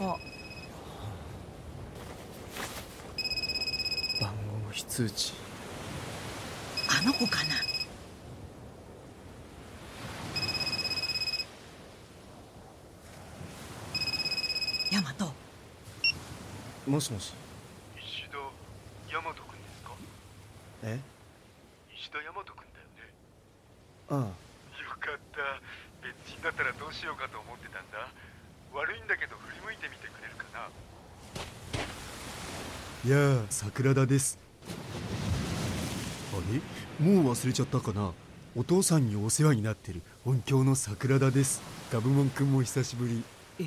あ。番号非通知。あの子かな？ヤマト。もしもし。石田大和くんですか？え？石田大和くんだよね。ああ。よかった。別人だったらどうしようかと思ってたんだ悪いんだけど振り向いてみてくれるかな？いやあ桜田です。あれ？もう忘れちゃったかな？お父さんにお世話になってる。音響の桜田です。ガブモンくんも久しぶり。え？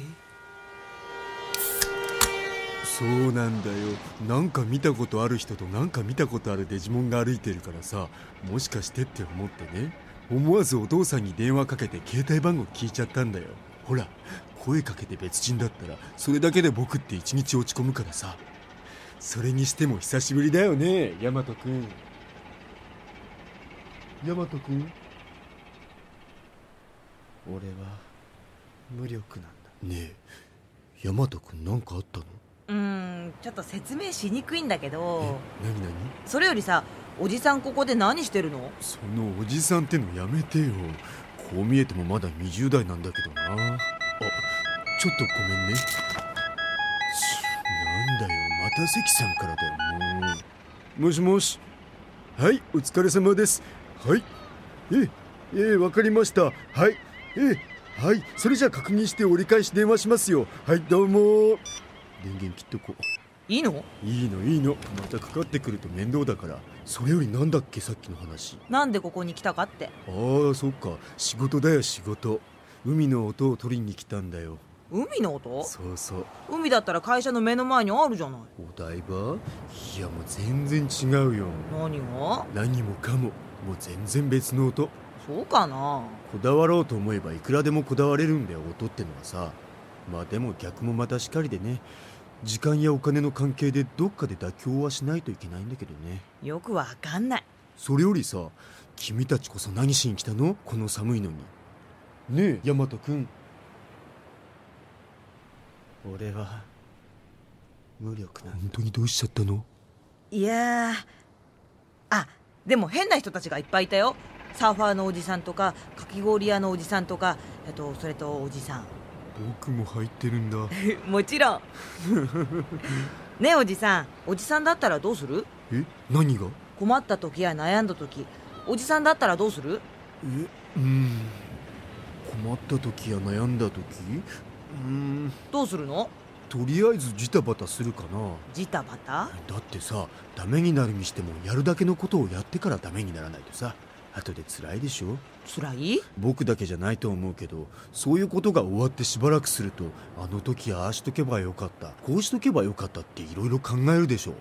そうなんだよ。なんか見たことある人となんか見たことあるデジモンが歩いてるからさもしかしてって思ってね。思わずお父さんに電話かけて携帯番号聞いちゃったんだよ。ほら声かけて別人だったらそれだけで僕って一日落ち込むからさ。それにしても久しぶりだよねヤマトくん。ヤマトくん？俺は無力なんだ。ねえヤマトくんなんかあったの？うーんちょっと説明しにくいんだけど。え何何？それよりさおじさんここで何してるの？そのおじさんってのやめてよ。こう見えてもまだ20代なんだけどな。あちょっとごめんね。ちなんだよまた関さんからだよもう。もしもし。はいお疲れ様です。はい。えええわかりました。はい。えはい。それじゃあ確認して折り返し電話しますよ。はいどうも。電源切っとこう。いいの？いいのいいの。またかかってくると面倒だから。それよりなんだっけさっきの話。なんでここに来たかって？ああそっか。仕事だよ仕事海の音を取りに来たんだよ。海の音？そうそう。海だったら会社の目の前にあるじゃない。お台場？いやもう全然違うよ。何が？何もかも。もう全然別の音。そうかな？こだわろうと思えばいくらでもこだわれるんだよ音ってのはさ。まあでも逆もまたしかりでね。時間やお金の関係でどっかで妥協はしないといけないんだけどね。よくわかんない。それよりさ君たちこそ何しに来たの？この寒いのにねえ。ヤマト君。俺は無力なんだ。本当にどうしちゃったの？いやー。あでも変な人たちがいっぱいいたよ。サーファーのおじさんとかかき氷屋のおじさんとかあとそれとおじさん。僕も入ってるんだ。もちろん。ねえおじさん。おじさんだったらどうする？え何が？困った時や悩んだ時。おじさんだったらどうする？えうん困った時や悩んだ時？うん。どうするの？とりあえずジタバタするかな。ジタバタ？だってさダメになるにしてもやるだけのことをやってからダメにならないとさ。後で辛いでしょ？辛い？僕だけじゃないと思うけどそういうことが終わってしばらくするとあの時ああしとけばよかったこうしとけばよかったっていろいろ考えるでしょ。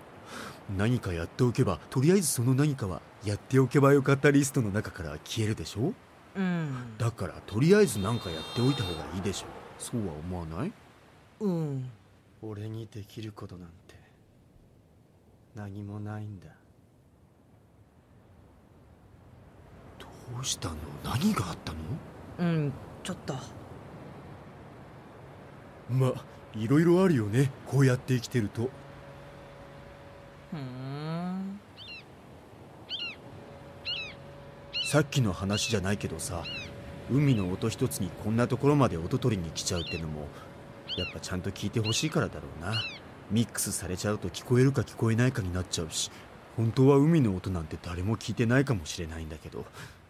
何かやっておけばとりあえずその何かはやっておけばよかったリストの中から消えるでしょ？うん。だからとりあえず何かやっておいた方がいいでしょ。そうは思わない？うん。俺にできることなんて。何もないんだ。どうしたの？何があったの？うんちょっと。まあいろいろあるよね。こうやって生きてると。ふーんさっきの話じゃないけどさ海の音一つにこんなところまで音取りに来ちゃうってのもやっぱちゃんと聞いてほしいからだろうな。ミックスされちゃうと聞こえるか聞こえないかになっちゃうし本当は海の音なんて誰も聞いてないかもしれないんだけど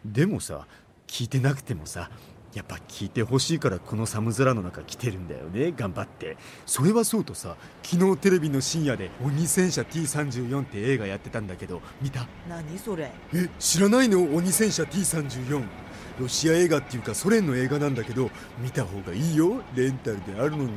でもさ聞いてなくてもさやっぱ聞いてほしいからこの寒空の中来てるんだよね。頑張って。それはそうとさ昨日テレビの深夜で「鬼戦車 T34」って映画やってたんだけど見た？何それ？え知らないの？鬼戦車 T34 ロシア映画っていうかソ連の映画なんだけど見た方がいいよ。レンタルであるのに